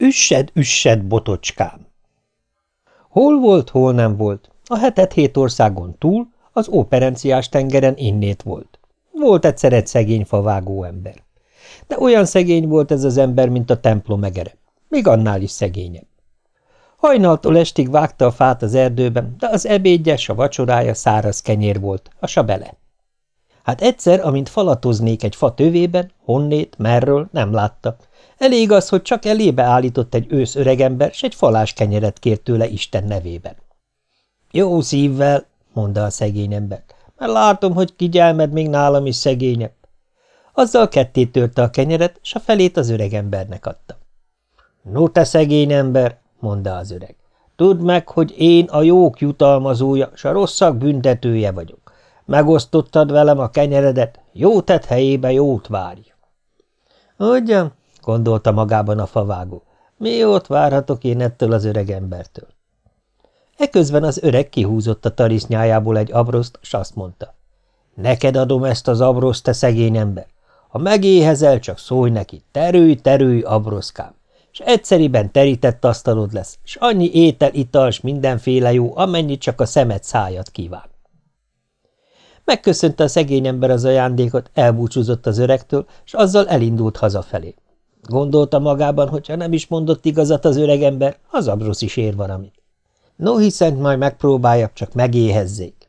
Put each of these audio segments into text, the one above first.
Üssed, üssed, botocskám! Hol volt, hol nem volt, a hetet hét országon túl, az óperenciás tengeren innét volt. Volt egyszer egy szegény favágó ember. De olyan szegény volt ez az ember, mint a templom megere. Még annál is szegényebb. Hajnaltól estig vágta a fát az erdőben, de az ebédje, a vacsorája száraz kenyér volt, a sabele. Hát egyszer, amint falatoznék egy fa tövében, honnét, merről, nem látta. Elég az, hogy csak elébe állított egy ősz öregember, s egy falás kenyeret kért tőle Isten nevében. Jó szívvel, mondta a szegény ember, mert látom, hogy kigyelmed még nálam is szegényebb. Azzal ketté törte a kenyeret, s a felét az öregembernek adta. No, te szegény ember, mondta az öreg, tudd meg, hogy én a jók jutalmazója, s a rosszak büntetője vagyok. Megosztottad velem a kenyeredet, jó tett helyébe jót várj. Ugyan, gondolta magában a favágó, mi ott várhatok én ettől az öreg embertől? Eközben az öreg kihúzott a tarisznyájából egy abroszt, s azt mondta. Neked adom ezt az abroszt, te szegény ember. Ha megéhezel, csak szólj neki, terülj, terülj, abroszkám, és egyszeriben terített asztalod lesz, és annyi étel, ital, s mindenféle jó, amennyit csak a szemed szájat kíván. Megköszönte a szegény ember az ajándékot, elbúcsúzott az öregtől, és azzal elindult hazafelé. Gondolta magában, hogyha nem is mondott igazat az öregember, az abrosz is ér valamit. No, hiszen majd megpróbálja, csak megéhezzék.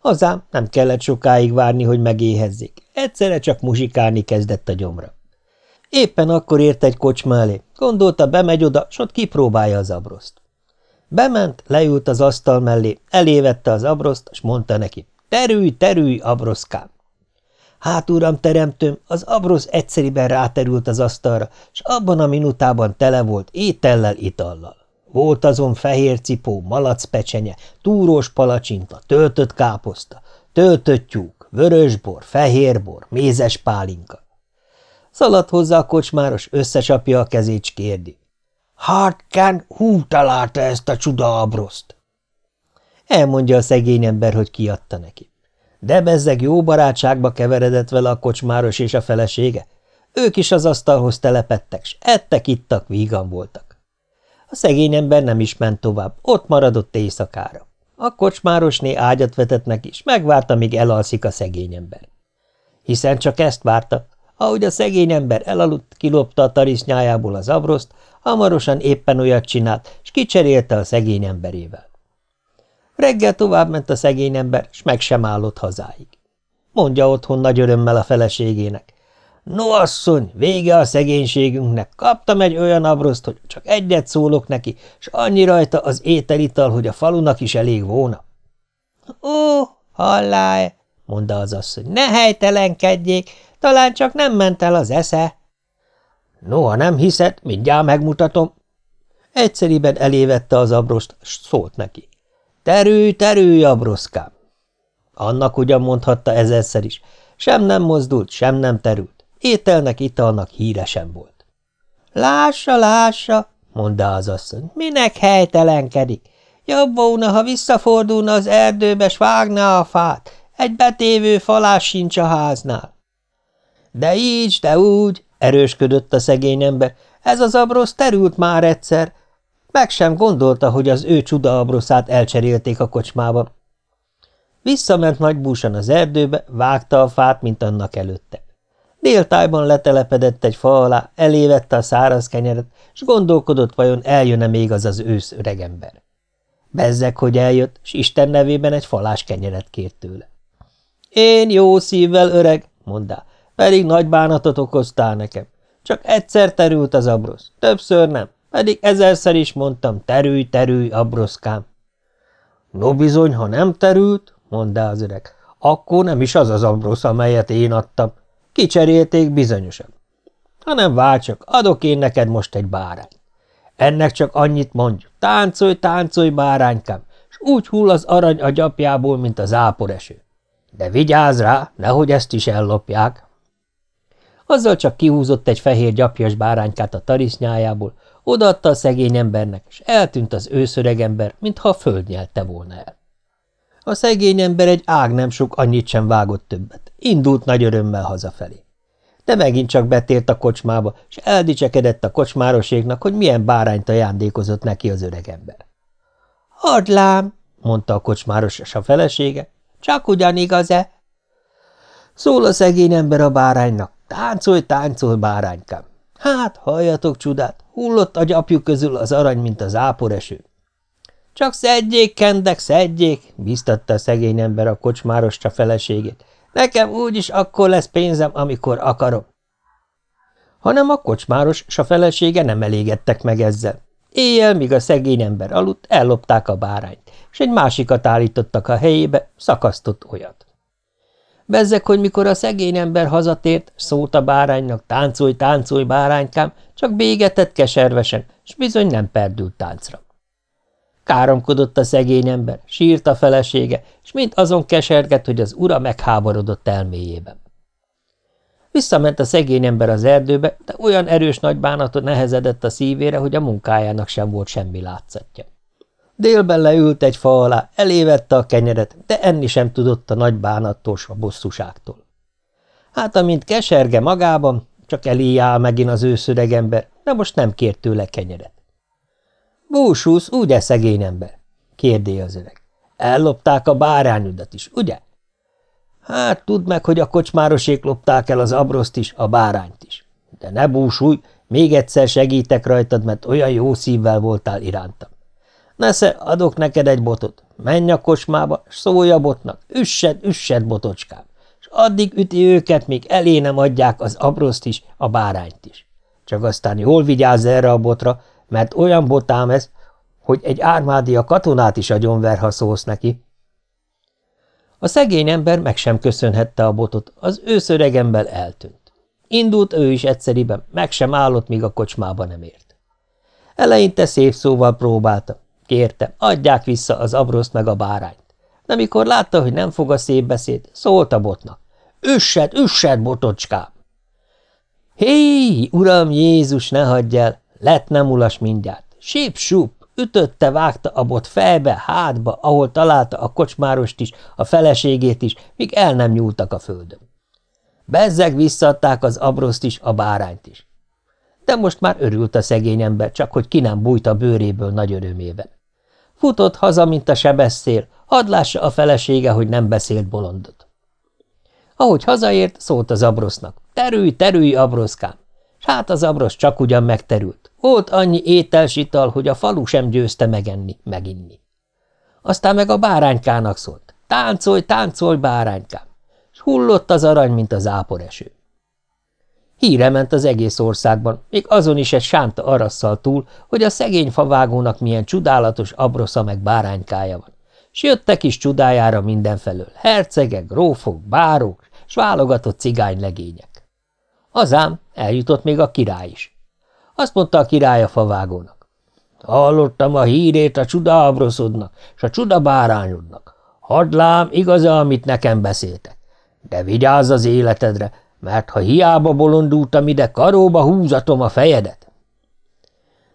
Azám nem kellett sokáig várni, hogy megéhezzék. Egyszerre csak muzsikálni kezdett a gyomra. Éppen akkor ért egy kocsma elé. Gondolta, bemegy oda, s ott kipróbálja az abroszt. Bement, leült az asztal mellé, elévette az abroszt, és mondta neki, terülj, terülj, abroszkám! Hát, uram, teremtőm, az abrosz egyszeriben ráterült az asztalra, és abban a minutában tele volt étellel, itallal. Volt azon fehér cipó, malacpecsenye, túrós palacsinta, töltött káposzta, töltött tyúk, vörösbor, fehérbor, mézes pálinka. Szaladt hozzá a kocsmáros, összesapja a kezét, s kérdi. Hartkán hú találta ezt a csuda abroszt? Elmondja a szegény ember, hogy kiadta neki. De bezzeg jó barátságba keveredett vele a kocsmáros és a felesége. Ők is az asztalhoz telepettek, s ettek, ittak, vígan voltak. A szegény ember nem is ment tovább, ott maradott éjszakára. A kocsmárosné ágyat vetett neki, és megvárta, míg elalszik a szegény ember. Hiszen csak ezt várta, ahogy a szegény ember elaludt, kilopta a tarisznyájából az abroszt, hamarosan éppen olyat csinált, és kicserélte a szegény emberével. Reggel tovább ment a szegény ember, s meg sem állott hazáig. Mondja otthon nagy örömmel a feleségének. No, asszony, vége a szegénységünknek, kaptam egy olyan abroszt, hogy csak egyet szólok neki, s annyi rajta az ételital, hogy a falunak is elég volna. Ó, hallá mondta az asszony, ne helytelenkedjék, talán csak nem ment el az esze. Noha nem hiszed, mindjárt megmutatom. Egyszeriben elévette az abrost, s szólt neki. Terülj, terülj, abroszkám! Annak ugyan mondhatta ezerszer is. Sem nem mozdult, sem nem terült. Ételnek, italnak híre sem volt. Lássa, lássa, mondta az asszony, minek helytelenkedik? Jobb volna, ha visszafordulna az erdőbe, s vágná a fát. Egy betévő falás sincs a háznál. De így, de úgy, erősködött a szegény ember, ez az abrosz terült már egyszer, meg sem gondolta, hogy az ő csuda abroszát elcserélték a kocsmába. Visszament nagy búsan az erdőbe, vágta a fát, mint annak előtte. Déltájban letelepedett egy fa alá, elévette a száraz kenyeret, s gondolkodott, vajon eljön-e még az az ősz öregember. Bezzek, hogy eljött, s Isten nevében egy falás kenyeret kért tőle. Én jó szívvel, öreg, mondta, pedig nagy bánatot okoztál nekem. Csak egyszer terült az abrosz, többször nem. Pedig ezerszer is mondtam, terülj, terülj, abroszkám. No bizony, ha nem terült, mondta az öreg, akkor nem is az az abrosz, amelyet én adtam. Kicserélték bizonyosan. Hanem vár csak, adok én neked most egy bárány. Ennek csak annyit mondj, táncolj, táncolj, báránykám, s úgy hull az arany a gyapjából, mint az áporeső. De vigyázz rá, nehogy ezt is ellopják. Azzal csak kihúzott egy fehér gyapjas báránykát a tarisznyájából, Odaadta a szegény embernek, és eltűnt az őszöregember, mintha a föld nyelte volna el. A szegény ember egy ág nem sok annyit sem vágott többet. Indult nagy örömmel hazafelé. de megint csak betért a kocsmába, és eldicsekedett a kocsmároségnak, hogy milyen bárányt ajándékozott neki az öregember. – Adlám! – mondta a kocsmáros és a felesége. – Csak ugyanigaz-e? Szól a szegény ember a báránynak. Táncolj, táncolj, báránykám! Hát, halljatok csodát, hullott a gyapjuk közül az arany, mint az áporeső. Csak szedjék, kendek, szedjék, biztatta a szegény ember a kocsmárostra feleségét. Nekem úgyis akkor lesz pénzem, amikor akarom. Hanem a kocsmáros s a felesége nem elégedtek meg ezzel. Éjjel, míg a szegény ember aludt, ellopták a bárányt, és egy másikat állítottak a helyébe, szakasztott olyat. Bezzek, hogy mikor a szegény ember hazatért, szólt a báránynak, táncolj, táncolj, báránykám, csak bégetett keservesen, s bizony nem perdült táncra. Káromkodott a szegény ember, sírt a felesége, és mint azon kesergett, hogy az ura megháborodott elméjében. Visszament a szegény ember az erdőbe, de olyan erős nagy bánatot nehezedett a szívére, hogy a munkájának sem volt semmi látszatja. Délben leült egy fa alá, elévette a kenyeret, de enni sem tudott a nagy bánattól s a bosszúságtól. Hát, amint keserge magában, csak elé áll megint az őszöregember, de most nem kért tőle kenyeret. Búsúsz, ugye, szegény ember? kérdé az öreg. Ellopták a bárányodat is, ugye? Hát, tudd meg, hogy a kocsmárosék lopták el az abroszt is, a bárányt is. De ne búsulj, még egyszer segítek rajtad, mert olyan jó szívvel voltál irántam. Nesze, adok neked egy botot. Menj a kocsmába, s szólj a botnak. Üssed, üssed, botocskám. És addig üti őket, míg elé nem adják az abroszt is, a bárányt is. Csak aztán jól vigyázz erre a botra, mert olyan botám ez, hogy egy ármádi katonát is agyonver, ha szólsz neki. A szegény ember meg sem köszönhette a botot, az őszöregember eltűnt. Indult ő is egyszeriben, meg sem állott, míg a kocsmába nem ért. Eleinte szép szóval próbálta, kérte, adják vissza az abroszt meg a bárányt. De mikor látta, hogy nem fog a szép beszéd, szólt a botnak. Üssed, üssed, botocskám! Hé, uram Jézus, ne hagyj el! Lett nem ulas mindjárt. Sép-sup, ütötte, vágta a bot fejbe, hátba, ahol találta a kocsmárost is, a feleségét is, míg el nem nyúltak a földön. Bezzeg visszaadták az abroszt is, a bárányt is. De most már örült a szegény ember, csak hogy ki nem bújt a bőréből nagy örömében. Futott haza, mint a sebeszél, hadd lássa a felesége, hogy nem beszélt bolondot. Ahogy hazaért, szólt az abrosznak. Terülj, terülj, abroszkám! S hát az abrosz csak ugyan megterült. Volt annyi ételsital, hogy a falu sem győzte megenni, meginni. Aztán meg a báránykának szólt. Táncolj, táncolj, báránykám! S hullott az arany, mint az áporeső. Híre ment az egész országban, még azon is egy sánta arasszal túl, hogy a szegény favágónak milyen csodálatos abrosza meg báránykája van. S jöttek is csodájára mindenfelől, hercegek, grófok, bárók, s válogatott cigánylegények. Azám eljutott még a király is. Azt mondta a király a favágónak. Hallottam a hírét a csuda abroszodnak, s a csuda bárányodnak. Hadd lám, igaz amit nekem beszéltek. De vigyázz az életedre, mert ha hiába bolondultam ide, karóba húzatom a fejedet.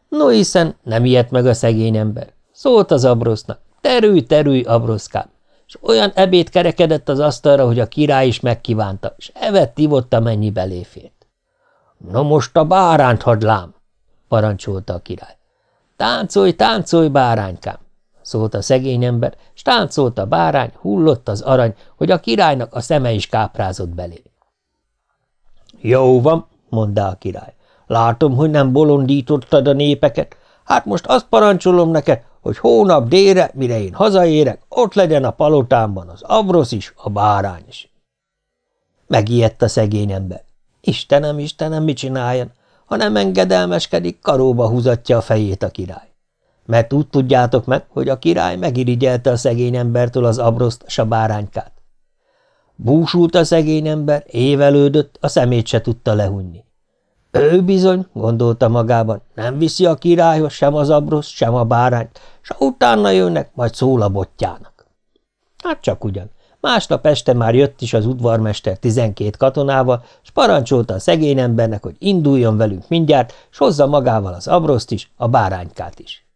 No hiszen nem ijedt meg a szegény ember. Szólt az abrosznak, terülj, terülj, abroszkám, és olyan ebéd kerekedett az asztalra, hogy a király is megkívánta, és evett, ivott, amennyi beléfért. No most a bárányt hadd lám, parancsolta a király. Táncolj, táncolj, báránykám, szólt a szegény ember, s táncolt a bárány, hullott az arany, hogy a királynak a szeme is káprázott belé. Jó van, mondta a király. Látom, hogy nem bolondítottad a népeket. Hát most azt parancsolom neked, hogy hónap délre, mire én hazaérek, ott legyen a palotámban az abrosz is, a bárány is. Megijedt a szegény ember. Istenem, Istenem, mit csináljon? Ha nem engedelmeskedik, karóba húzatja a fejét a király. Mert úgy tudjátok meg, hogy a király megirigyelte a szegény embertől az abroszt s a báránykát. Búsult a szegény ember, évelődött, a szemét se tudta lehunni. Ő bizony, gondolta magában, nem viszi a királyhoz sem az abrosz, sem a bárányt, s utána jönnek, majd szól a botjának. Hát csak ugyan. Másnap este már jött is az udvarmester tizenkét katonával, s parancsolta a szegény embernek, hogy induljon velünk mindjárt, s hozza magával az abroszt is, a báránykát is.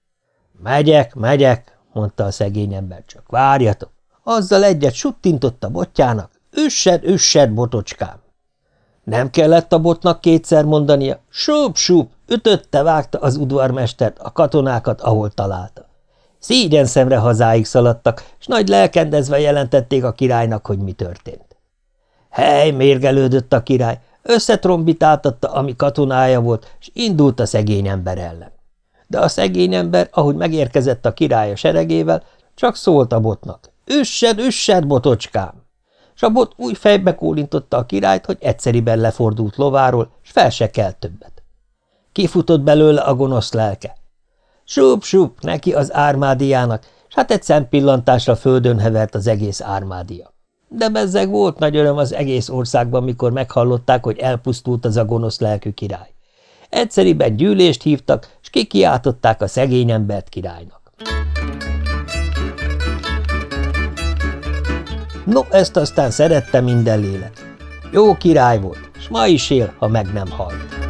Megyek, megyek, mondta a szegény ember, csak várjatok. Azzal egyet suttintott a botjának, üssed, üssed, botocskám. Nem kellett a botnak kétszer mondania, sup-sup, ütötte, vágta az udvarmestert, a katonákat, ahol találta. Szígyen szemre hazáig szaladtak, s nagy lelkendezve jelentették a királynak, hogy mi történt. Hely, mérgelődött a király, összetrombitáltatta, ami katonája volt, és indult a szegény ember ellen. De a szegény ember, ahogy megérkezett a király a seregével, csak szólt a botnak. Üssed, üssed, botocskám! S a bot új fejbe kólintotta a királyt, hogy egyszeriben lefordult lováról, s fel se kell többet. Kifutott belőle a gonosz lelke. Sup-sup, neki az ármádiának, s hát egy szempillantásra földön hevert az egész ármádia. De bezzeg volt nagy öröm az egész országban, mikor meghallották, hogy elpusztult az a gonosz lelkű király. Egyszeriben gyűlést hívtak, s kikiáltották a szegény embert királynak. No, ezt aztán szerette minden lélek. Jó király volt, s ma is él, ha meg nem halt.